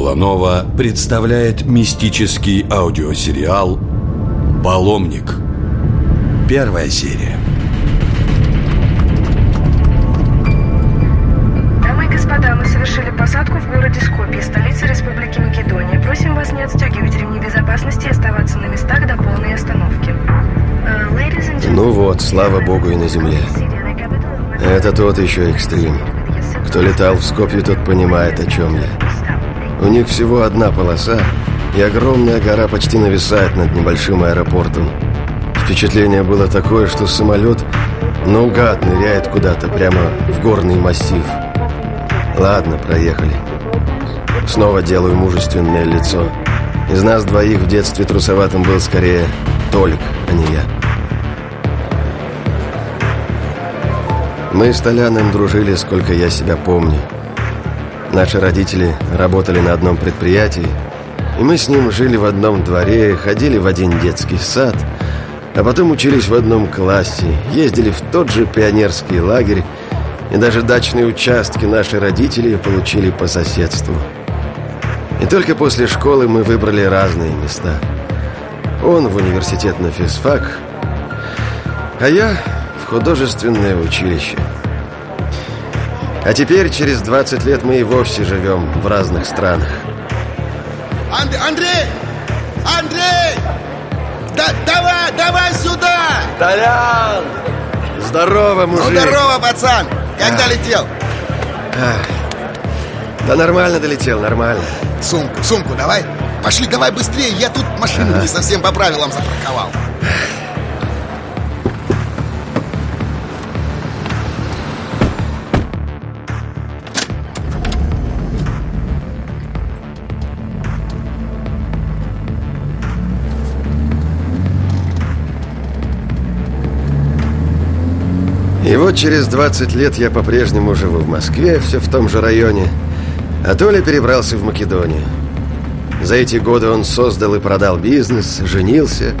Буланова представляет мистический аудиосериал «Паломник». Первая серия. Дамы и господа, мы совершили посадку в городе Скопье, столице Республики Македония. Просим вас не отстегивать ремни безопасности и оставаться на местах до полной остановки. Gentlemen, Ну вот, слава богу, и на земле. Это тот еще экстрим. Кто летал в Скопье, тот понимает, о чем я. У них всего одна полоса, и огромная гора почти нависает над небольшим аэропортом. Впечатление было такое, что самолет наугад ныряет куда-то прямо в горный массив. Ладно, проехали. Снова делаю мужественное лицо. Из нас двоих в детстве трусоватым был скорее Толик, а не я. Мы с Толяном дружили, сколько я себя помню. Наши родители работали на одном предприятии, и мы с ним жили в одном дворе, ходили в один детский сад, а потом учились в одном классе, ездили в тот же пионерский лагерь, и даже дачные участки наши родители получили по соседству. И только после школы мы выбрали разные места. Он в университет на физфак, а я в художественное училище. А теперь, через 20 лет, мы и вовсе живем в разных странах. Анд- Андрей! Андрей! Да, давай, давай сюда! Толян! Здорово, Ну, мужик! здорово, пацан! Когда летел? Да нормально долетел, нормально. Сумку, сумку давай. Пошли, давай быстрее, я тут машину не совсем по правилам запарковал. И вот через 20 лет я по-прежнему живу в Москве, все в том же районе. А Толя перебрался в Македонию. За эти годы он создал и продал бизнес, женился,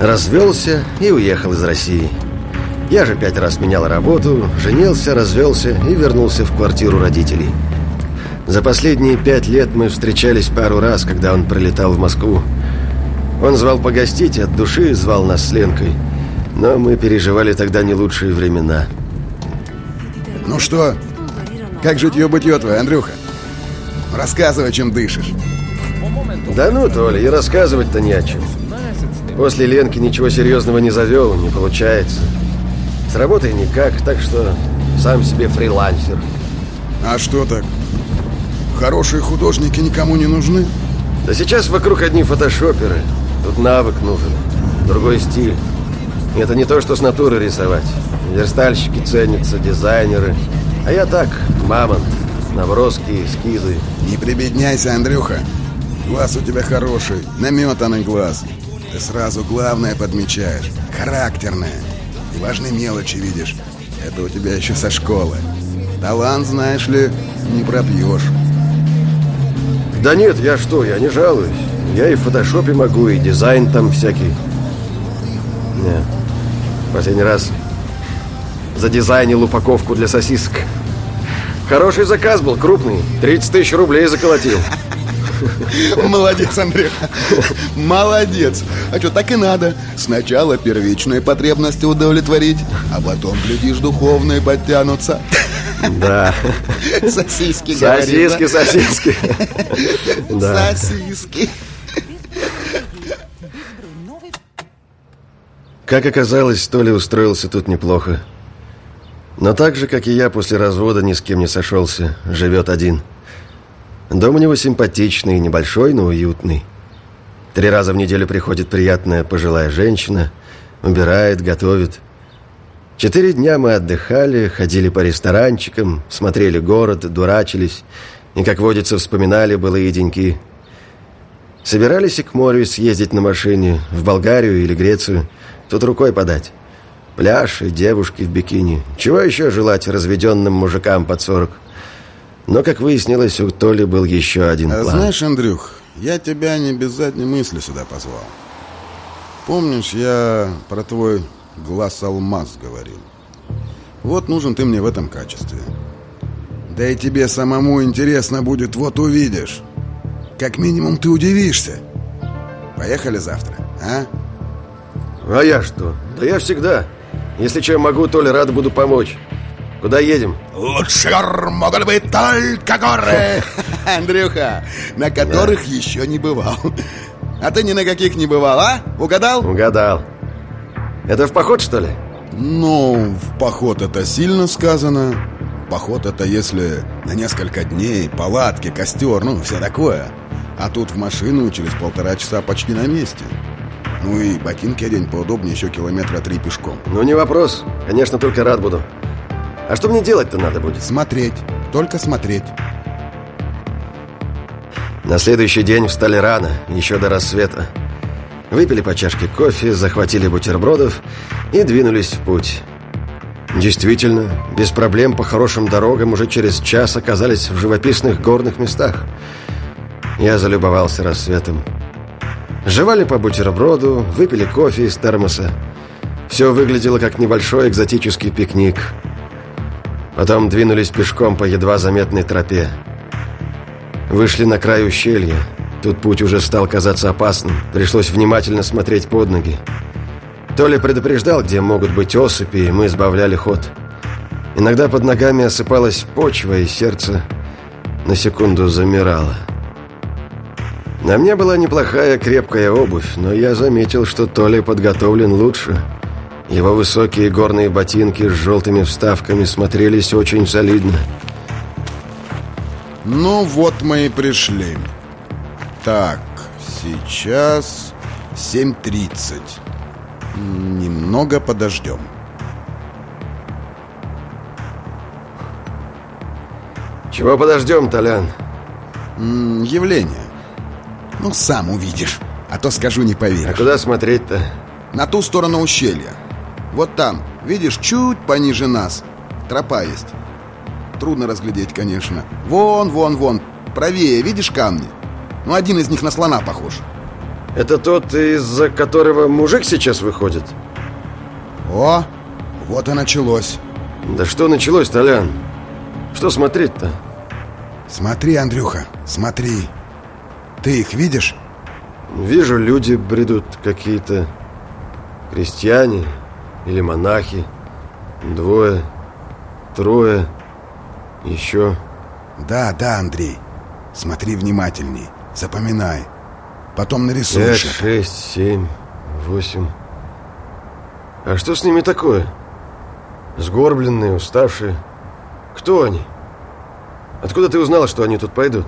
развелся и уехал из России. Я же пять раз менял работу, женился, развелся и вернулся в квартиру родителей. За последние пять лет мы встречались пару раз, когда он прилетал в Москву. Он звал погостить, от души звал нас с Ленкой. Но мы переживали тогда не лучшие времена. Ну что, как житье-бытье твое, Андрюха? Рассказывай, чем дышишь. Да ну, Толя, и рассказывать-то не о чем. После Ленки ничего серьезного не завел, не получается. С работой никак, так что сам себе фрилансер. А что так? Хорошие художники никому не нужны? Да сейчас вокруг одни фотошоперы. Тут навык нужен, другой стиль. Это не то, что с натуры рисовать. Верстальщики ценятся, дизайнеры. А я так, мамонт, наброски, эскизы. Не прибедняйся, Андрюха. Глаз у тебя хороший, наметанный глаз. Ты сразу главное подмечаешь. Характерное. И важные мелочи видишь. Это у тебя еще со школы. Талант, знаешь ли, не пропьешь. Да нет, я что, я не жалуюсь. Я и в фотошопе могу, и дизайн там всякий. Не. Последний раз задизайнил упаковку для сосисок. Хороший заказ был, крупный. 30 тысяч рублей заколотил. Молодец, Андрюха. Молодец. А что, так и надо. Сначала первичные потребности удовлетворить, а потом, глядишь, духовные подтянутся. Да. Сосиски, Сосиски, сосиски. Да. Сосиски. Как оказалось, Толя устроился тут неплохо. Но так же, как и я, после развода ни с кем не сошелся, живет один. Дом у него симпатичный, небольшой, но уютный. Три раза в неделю приходит приятная пожилая женщина, убирает, готовит. Четыре дня мы отдыхали, ходили по ресторанчикам, смотрели город, дурачились и, как водится, вспоминали былые деньки. Собирались и к морю съездить на машине, в Болгарию или Грецию, тут рукой подать. Пляж и девушки в бикини. Чего еще желать разведенным мужикам под сорок? Но, как выяснилось, у Толи был еще один А план. знаешь, Андрюх, я тебя не без задней мысли сюда позвал. Помнишь, я про твой глаз-алмаз говорил? Вот нужен ты мне в этом качестве. Да и тебе самому интересно будет, вот увидишь. Как минимум ты удивишься. Поехали завтра, а? А я что? Да я всегда. Если чем могу, то ли рад буду помочь. Куда едем? Лучше гор могут быть только горы. Андрюха, на которых еще не бывал. А ты ни на каких не бывал, а? Угадал? Угадал. Это в поход, что ли? Ну, в поход это сильно сказано. Поход это если на несколько дней, палатки, костер, ну, все такое. А тут в машину через полтора часа почти на месте. Ну и ботинки одень поудобнее, еще километра три пешком. Ну, не вопрос. Конечно, только рад буду. А что мне делать-то надо будет? Смотреть, только смотреть. На следующий день встали рано, еще до рассвета. Выпили по чашке кофе, захватили бутербродов и двинулись в путь. Действительно, без проблем по хорошим дорогам уже через час оказались в живописных горных местах. Я залюбовался рассветом. Жевали по бутерброду, выпили кофе из термоса. Все выглядело как небольшой экзотический пикник. Потом двинулись пешком по едва заметной тропе. Вышли на край ущелья. Тут путь уже стал казаться опасным. Пришлось внимательно смотреть под ноги. Толя предупреждал, где могут быть осыпи, и мы избавляли ход. Иногда под ногами осыпалась почва, и сердце на секунду замирало. На мне была неплохая крепкая обувь, но я заметил, что Толя подготовлен лучше. Его высокие горные ботинки с желтыми вставками смотрелись очень солидно. Ну вот мы и пришли. Так, сейчас 7.30. Немного подождем. Чего подождем, Толян? М, Явление. Ну, сам увидишь. А то скажу, не А поверишь. куда смотреть-то? На ту сторону ущелья. Вот там, видишь, чуть пониже нас. Тропа есть. Трудно разглядеть, конечно. Вон, вон, вон. Правее, видишь камни? Ну, один из них на слона похож. Это тот, из-за которого мужик сейчас выходит? О, вот и началось. Да что началось, Толян? Что смотреть-то? Смотри, Андрюха, смотри. Ты их видишь? Вижу, люди бредут какие-то крестьяне или монахи. Двое, трое, еще. Да, да, Андрей. Смотри внимательней. Запоминай. Потом нарисуешь Пять, шесть, семь, восемь. А что с ними такое? Сгорбленные, уставшие. Кто они? Откуда ты узнала, что они тут пойдут?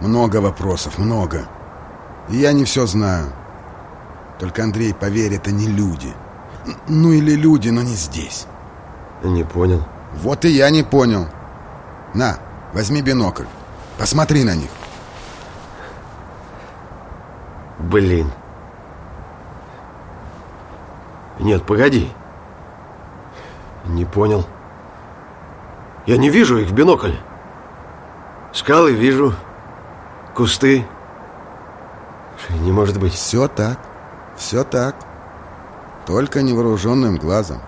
Много вопросов, много. И я не все знаю. Только, Андрей, поверь, это не люди. Ну или люди, но не здесь. Не понял. Вот и я не понял. На, возьми бинокль. Посмотри на них. Блин. Нет, погоди. Не понял. Я не вижу их в бинокль. Скалы вижу. Кусты. Не может быть. Все так. Все так. Только невооруженным глазом.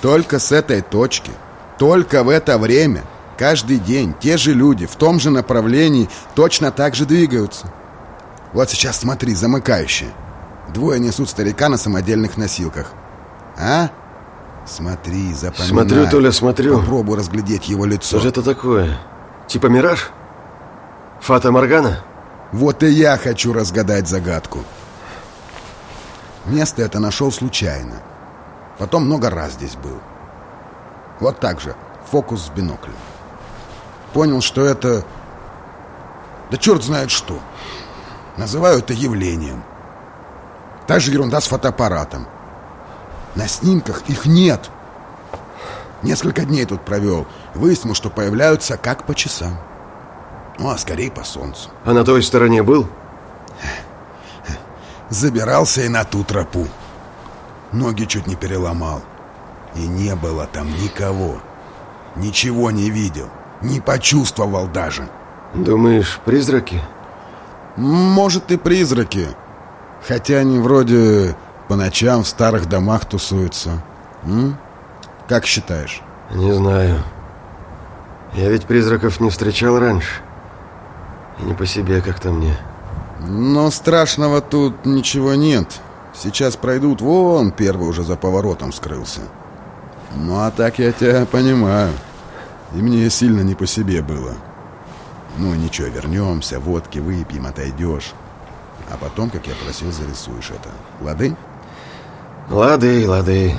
Только с этой точки. Только в это время. Каждый день те же люди в том же направлении точно так же двигаются. Вот сейчас смотри, замыкающие. Двое несут старика на самодельных носилках. А? Смотри, запоминай. Смотрю, Толя, смотрю. Попробуй разглядеть его лицо. Что же это такое? Типа мираж? Фата Моргана? Вот и я хочу разгадать загадку. Место это нашел случайно. Потом много раз здесь был. Вот так же. Фокус с биноклем. Понял, что это... Да черт знает что. Называю это явлением. Та же ерунда с фотоаппаратом. На снимках их нет. Несколько дней тут провел. Выяснил, что появляются как по часам. Ну, а скорее по солнцу. А на той стороне был? Забирался и на ту тропу. Ноги чуть не переломал. И не было там никого. Ничего не видел. Не почувствовал даже. Думаешь, призраки? Может и призраки. Хотя они вроде по ночам в старых домах тусуются. М? Как считаешь? Не знаю. Я ведь призраков не встречал раньше. И не по себе как-то мне. Но страшного тут ничего нет. Сейчас пройдут, вон первый уже за поворотом скрылся. Ну а так я тебя понимаю. И мне сильно не по себе было. Ну ничего, вернемся, водки выпьем, отойдешь. А потом, как я просил, зарисуешь это. Лады? Лады, лады.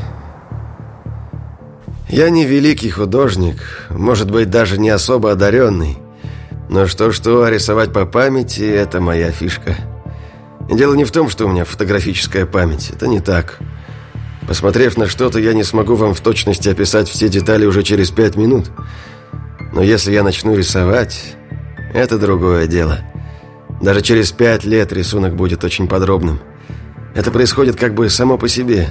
Я не великий художник, может быть, даже не особо одаренный. Но что-что, а рисовать по памяти – это моя фишка. дело не в том, что у меня фотографическая память. Это не так. Посмотрев на что-то, я не смогу вам в точности описать все детали уже через пять минут. Но если я начну рисовать, это другое дело. Даже через пять лет рисунок будет очень подробным. Это происходит как бы само по себе.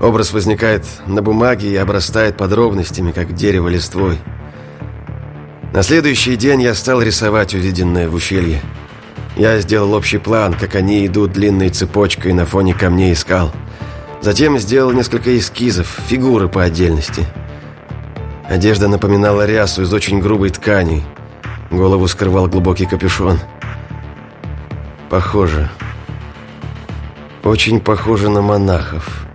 Образ возникает на бумаге и обрастает подробностями, как дерево листвой. На следующий день я стал рисовать увиденное в ущелье. Я сделал общий план, как они идут длинной цепочкой на фоне камней и скал. Затем сделал несколько эскизов, фигуры по отдельности. Одежда напоминала рясу из очень грубой ткани. Голову скрывал глубокий капюшон. Похоже. Очень похоже на монахов.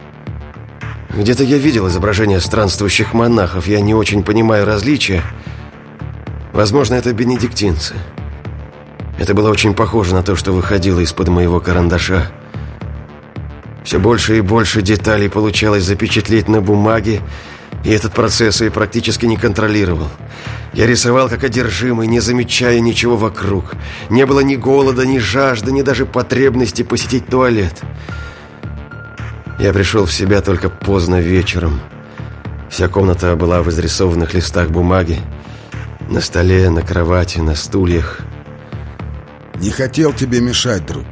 Где-то я видел изображение странствующих монахов. Я не очень понимаю различия. Возможно, это бенедиктинцы. Это было очень похоже на то, что выходило из-под моего карандаша. Все больше и больше деталей получалось запечатлеть на бумаге, и этот процесс я практически не контролировал. Я рисовал как одержимый, не замечая ничего вокруг. Не было ни голода, ни жажды, ни даже потребности посетить туалет. Я пришел в себя только поздно вечером. Вся комната была в изрисованных листах бумаги. На столе, на кровати, на стульях. Не хотел тебе мешать, друг.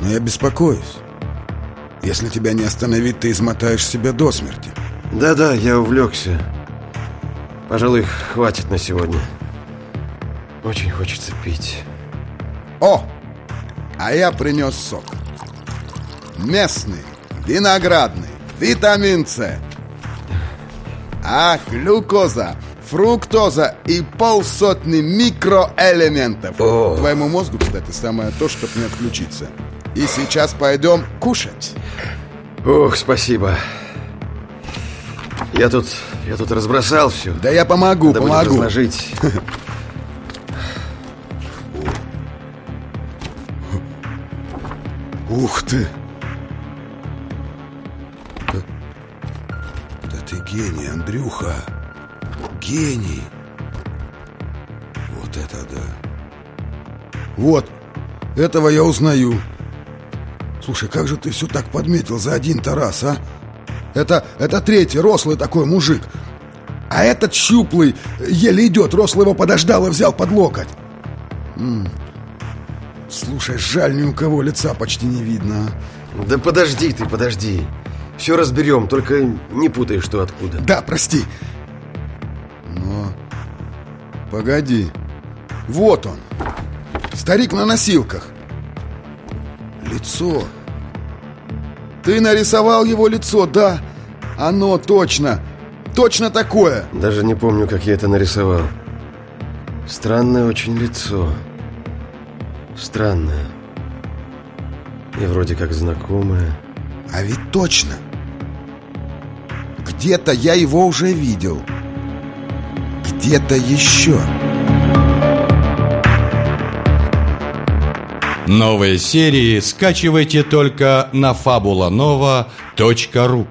Но я беспокоюсь. Если тебя не остановить, ты измотаешь себя до смерти. Да-да, я увлекся. Пожалуй, хватит на сегодня. Очень хочется пить. О! А я принес сок. Местный, виноградный, витамин С. А глюкоза фруктоза и полсотни микроэлементов. О. Твоему мозгу, кстати, самое то, чтобы не отключиться. И сейчас пойдем кушать. Ох, спасибо. Я тут, я тут разбросал все. Да я помогу, Надо будет помогу. разложить. Ух ты! Да ты гений, Андрюха. Гений. Вот это да. Вот, этого я узнаю. Слушай, как же ты все так подметил за один-то раз, а? Это, это третий, рослый такой мужик. А этот щуплый еле идет, рослый его подождал и взял под локоть. М. Слушай, жаль, ни у кого лица почти не видно, а. Да подожди ты, подожди. Все разберем, только не путай, что откуда. Да, прости. Но... Погоди. Вот он. Старик на носилках. Лицо. Ты нарисовал его лицо, да? Оно точно. Точно такое. Даже не помню, как я это нарисовал. Странное очень лицо. Странное. И вроде как знакомое. А ведь точно. Где-то я его уже видел. Где-то еще. Новые серии скачивайте только на fabulanova.ru